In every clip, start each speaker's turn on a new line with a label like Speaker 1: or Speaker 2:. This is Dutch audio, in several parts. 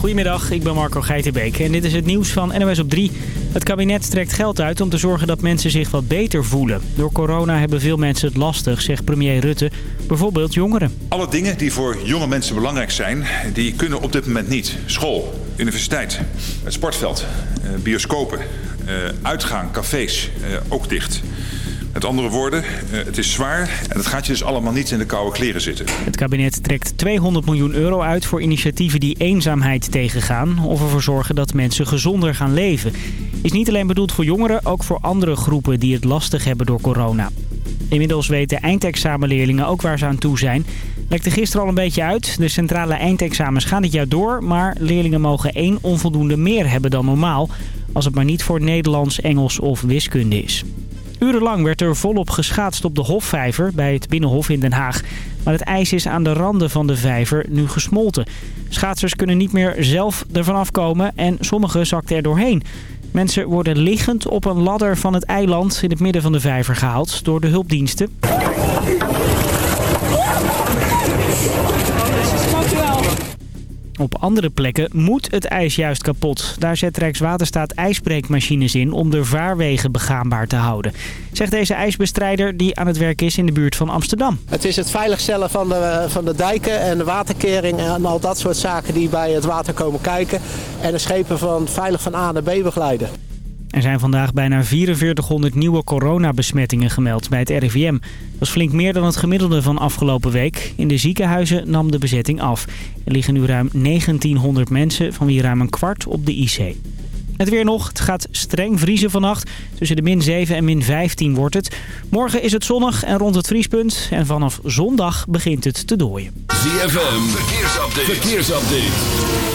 Speaker 1: Goedemiddag, ik ben Marco Geitenbeek en dit is het nieuws van NOS op 3. Het kabinet trekt geld uit om te zorgen dat mensen zich wat beter voelen. Door corona hebben veel mensen het lastig, zegt premier Rutte. Bijvoorbeeld jongeren.
Speaker 2: Alle dingen die voor jonge mensen belangrijk zijn, die kunnen op dit moment niet. School, universiteit, het sportveld, eh, bioscopen, eh, uitgaan, cafés, eh, ook dicht. Met andere woorden, het is zwaar en het gaat je dus allemaal niet in de koude kleren zitten.
Speaker 1: Het kabinet trekt 200 miljoen euro uit voor initiatieven die eenzaamheid tegengaan... of ervoor zorgen dat mensen gezonder gaan leven. Is niet alleen bedoeld voor jongeren, ook voor andere groepen die het lastig hebben door corona. Inmiddels weten eindexamenleerlingen ook waar ze aan toe zijn. Lekte gisteren al een beetje uit. De centrale eindexamens gaan dit jaar door, maar leerlingen mogen één onvoldoende meer hebben dan normaal... als het maar niet voor Nederlands, Engels of wiskunde is. Urenlang werd er volop geschaatst op de Hofvijver bij het Binnenhof in Den Haag. Maar het ijs is aan de randen van de vijver nu gesmolten. Schaatsers kunnen niet meer zelf ervan afkomen en sommigen zakten er doorheen. Mensen worden liggend op een ladder van het eiland in het midden van de vijver gehaald door de hulpdiensten. Op andere plekken moet het ijs juist kapot. Daar zet Rijkswaterstaat ijsbreekmachines in om de vaarwegen begaanbaar te houden. Zegt deze ijsbestrijder die aan het werk is in de buurt van Amsterdam.
Speaker 3: Het is het veiligstellen van de, van de dijken en de waterkering en al dat soort zaken die bij het water komen kijken. En de schepen van veilig van A naar B begeleiden.
Speaker 1: Er zijn vandaag bijna 4400 nieuwe coronabesmettingen gemeld bij het RIVM. Dat is flink meer dan het gemiddelde van afgelopen week. In de ziekenhuizen nam de bezetting af. Er liggen nu ruim 1900 mensen, van wie ruim een kwart op de IC. Het weer nog. Het gaat streng vriezen vannacht. Tussen de min 7 en min 15 wordt het. Morgen is het zonnig en rond het vriespunt. En vanaf zondag begint het te dooien.
Speaker 4: ZFM, verkeersupdate. verkeersupdate.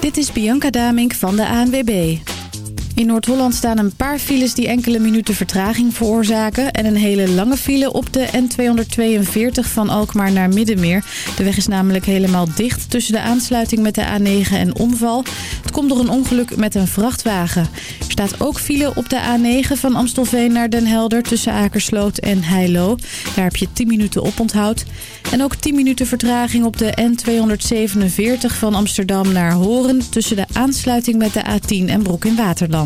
Speaker 5: Dit is Bianca Damink van de ANWB. In Noord-Holland staan een paar files die enkele minuten vertraging veroorzaken... en een hele lange file op de N242 van Alkmaar naar Middenmeer. De weg is namelijk helemaal dicht tussen de aansluiting met de A9 en omval. Het komt door een ongeluk met een vrachtwagen. Er staat ook file op de A9 van Amstelveen naar Den Helder... tussen Akersloot en Heilo. Daar heb je 10 minuten op onthoud. En ook 10 minuten vertraging op de N247 van Amsterdam naar Horen... tussen de aansluiting met de A10 en Broek in Waterland.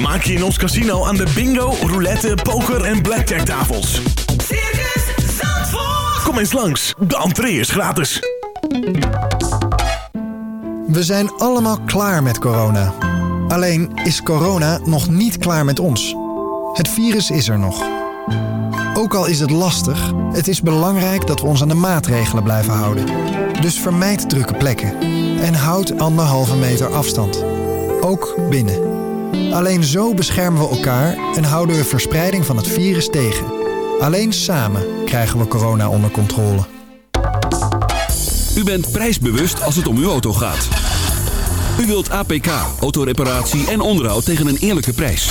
Speaker 6: Vermaak je in ons casino aan de bingo, roulette, poker en blackjack tafels.
Speaker 7: Circus Zandvoort.
Speaker 6: Kom eens langs, de entree is gratis.
Speaker 8: We zijn allemaal klaar met corona. Alleen is corona nog niet klaar met ons. Het virus is er nog. Ook al is het lastig, het is belangrijk dat we ons aan de maatregelen blijven houden. Dus vermijd drukke plekken en houd anderhalve meter afstand. Ook binnen. Alleen zo beschermen we elkaar en houden we verspreiding van het virus tegen. Alleen samen krijgen we corona onder controle.
Speaker 4: U bent prijsbewust als het om uw auto gaat. U wilt APK, autoreparatie en onderhoud tegen een eerlijke prijs.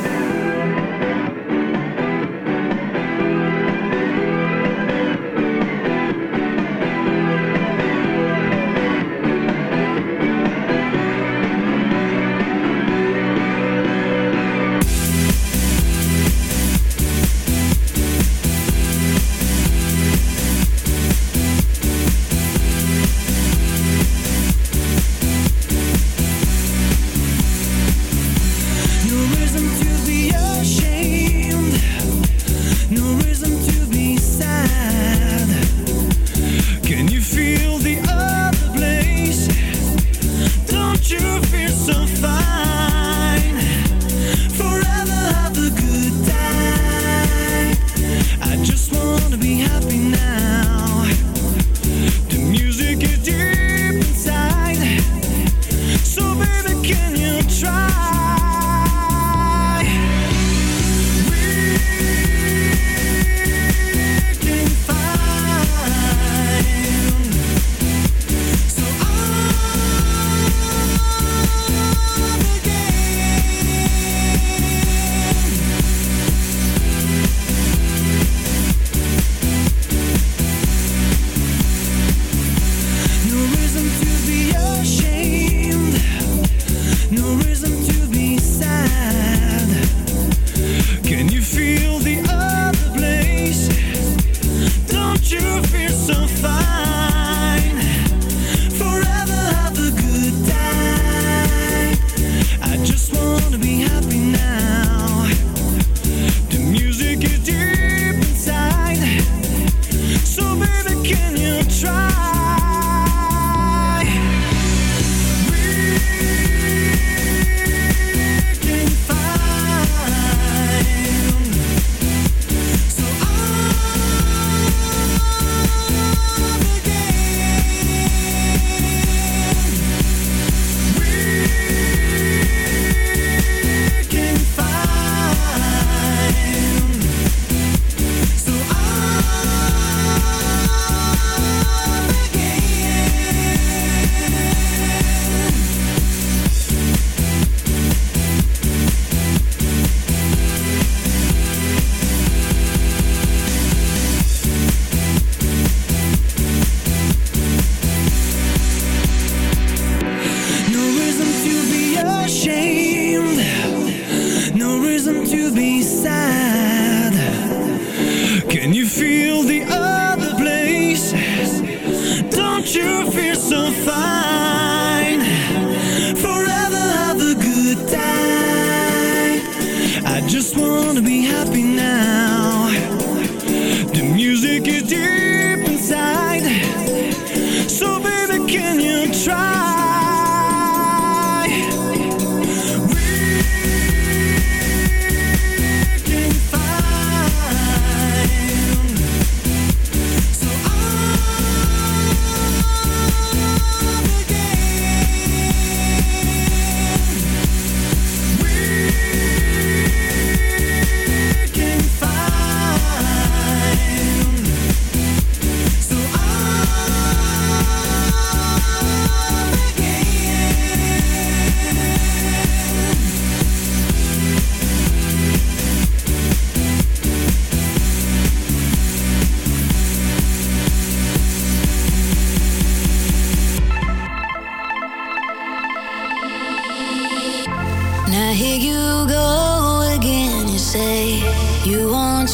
Speaker 9: We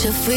Speaker 9: If we.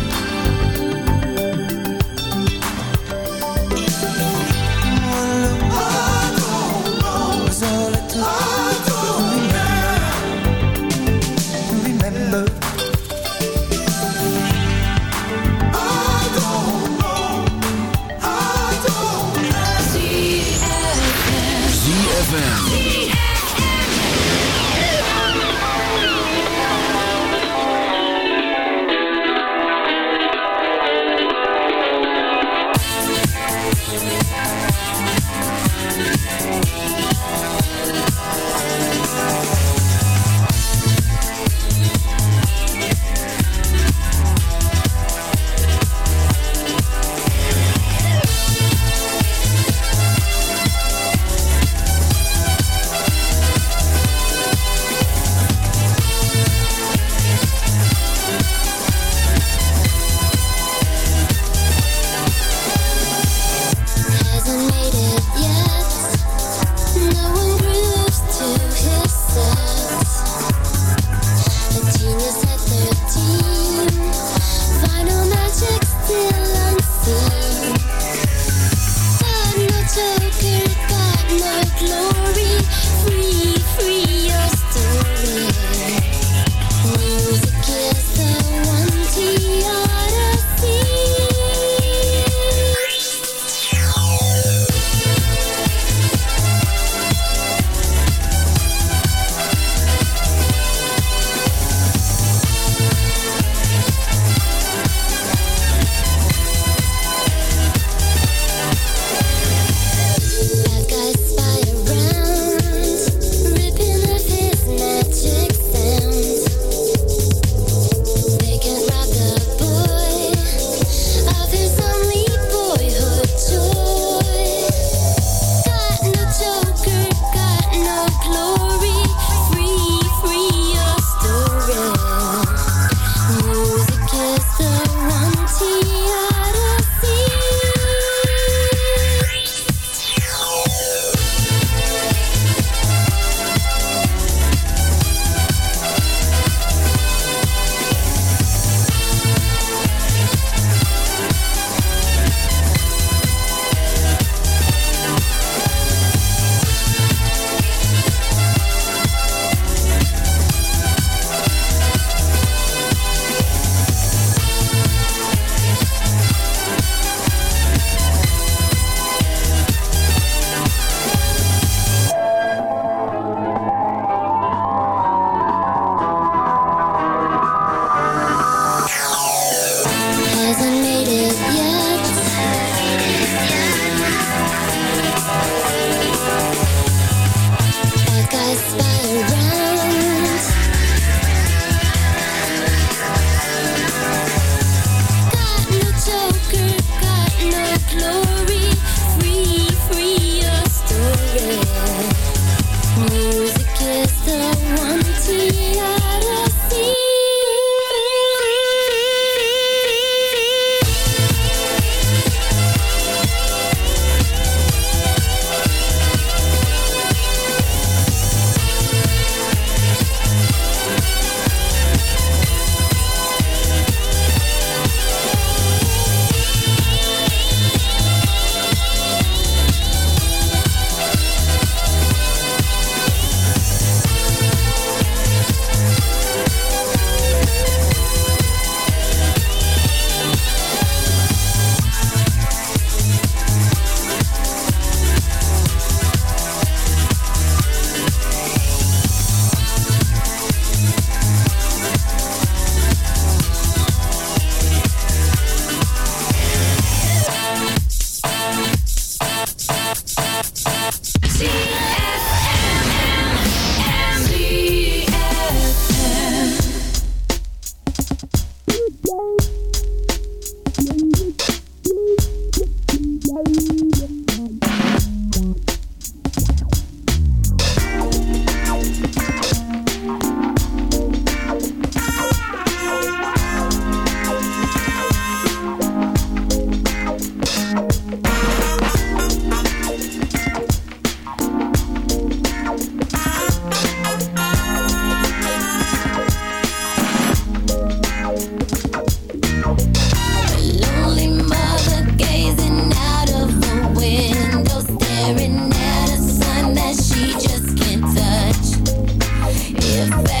Speaker 10: Baby.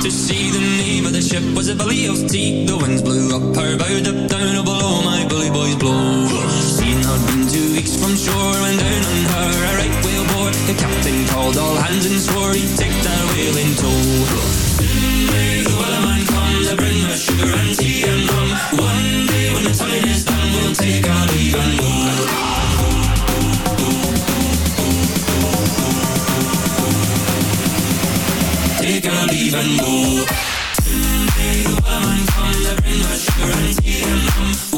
Speaker 10: to see
Speaker 11: the name of the ship was a belly of tea. The winds blew up her bow, up down, oh below my bully boys blow. Seen her been two weeks from shore, and down on her a right whale bore. The captain called all hands and swore he'd take that whale in tow. Soon may the wellerman comes to bring my sugar and tea and rum. One day when the time is done, we'll take our leave and go. even more Someday the woman and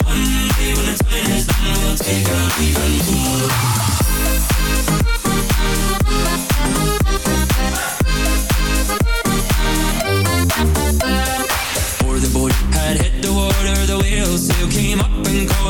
Speaker 11: One day when the time is done, we'll even more had hit the water, the whale sail came up and caught.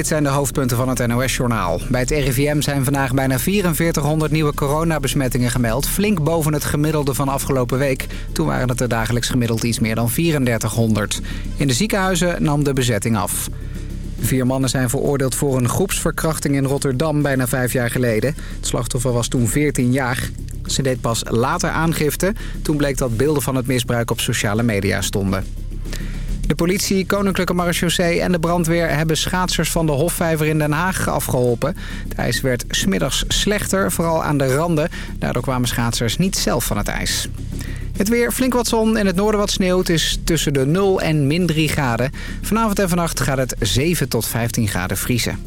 Speaker 12: Dit zijn de hoofdpunten van het NOS-journaal. Bij het RIVM zijn vandaag bijna 4400 nieuwe coronabesmettingen gemeld. Flink boven het gemiddelde van afgelopen week. Toen waren het er dagelijks gemiddeld iets meer dan 3400. In de ziekenhuizen nam de bezetting af. Vier mannen zijn veroordeeld voor een groepsverkrachting in Rotterdam bijna vijf jaar geleden. Het slachtoffer was toen 14 jaar. Ze deed pas later aangifte. Toen bleek dat beelden van het misbruik op sociale media stonden. De politie, Koninklijke Marechaussee en de brandweer hebben schaatsers van de Hofvijver in Den Haag afgeholpen. Het ijs werd smiddags slechter, vooral aan de randen. Daardoor kwamen schaatsers niet zelf van het ijs. Het weer, flink wat zon, in het noorden wat sneeuw. Het is tussen de 0 en min 3 graden. Vanavond en vannacht gaat het 7 tot 15 graden vriezen.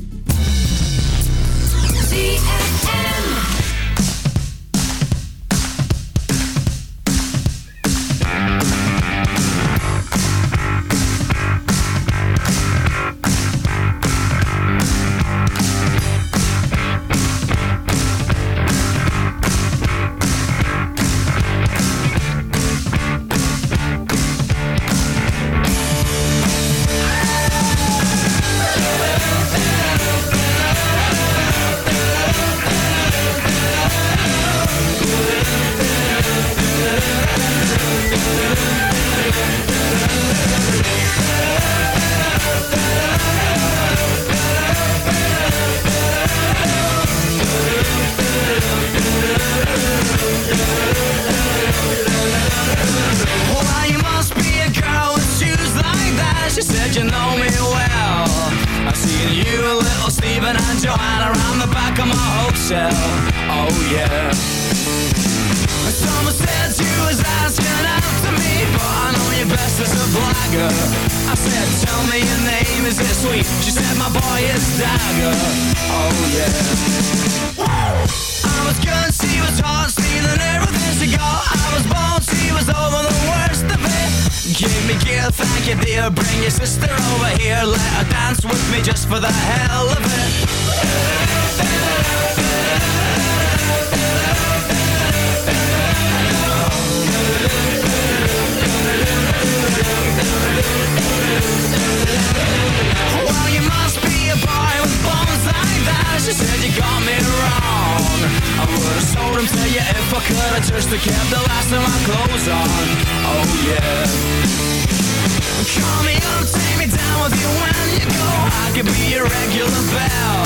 Speaker 13: Up, take me down with you when you go. I could be your regular bell.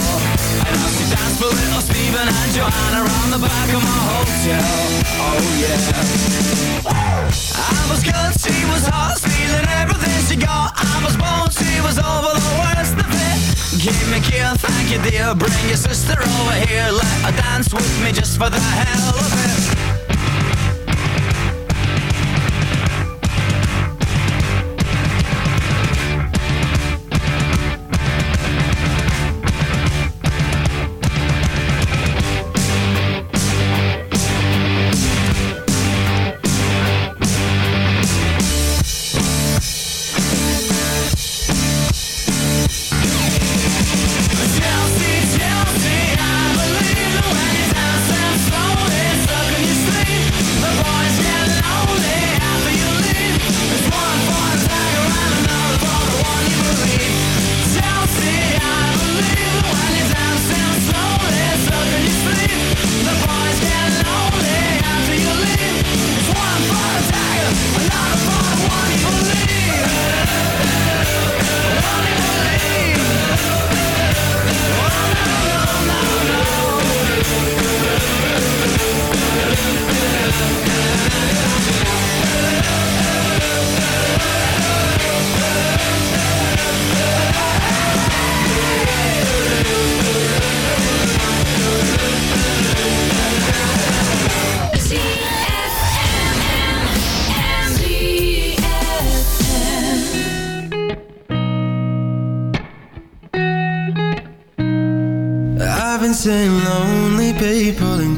Speaker 13: And I'll see dance for little Steven and Joanna around the back of my hotel. Oh yeah. I was good, she was hot, stealing everything she got. I was she was over the worst of it. Give me kill, thank you dear. Bring your sister over here, let her dance with me just for the hell of it.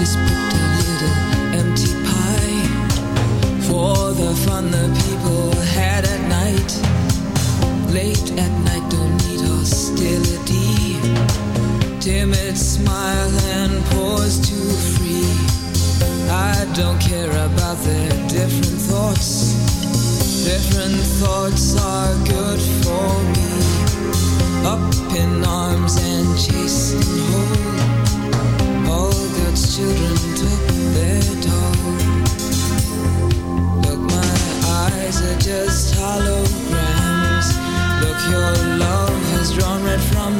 Speaker 14: just put a little empty pie for the fun the people had at night. Late at night, don't need hostility. Timid smile and pause too free. I don't care about their different thoughts. Different thoughts are good for me. Up in arms and chase your love has drawn red from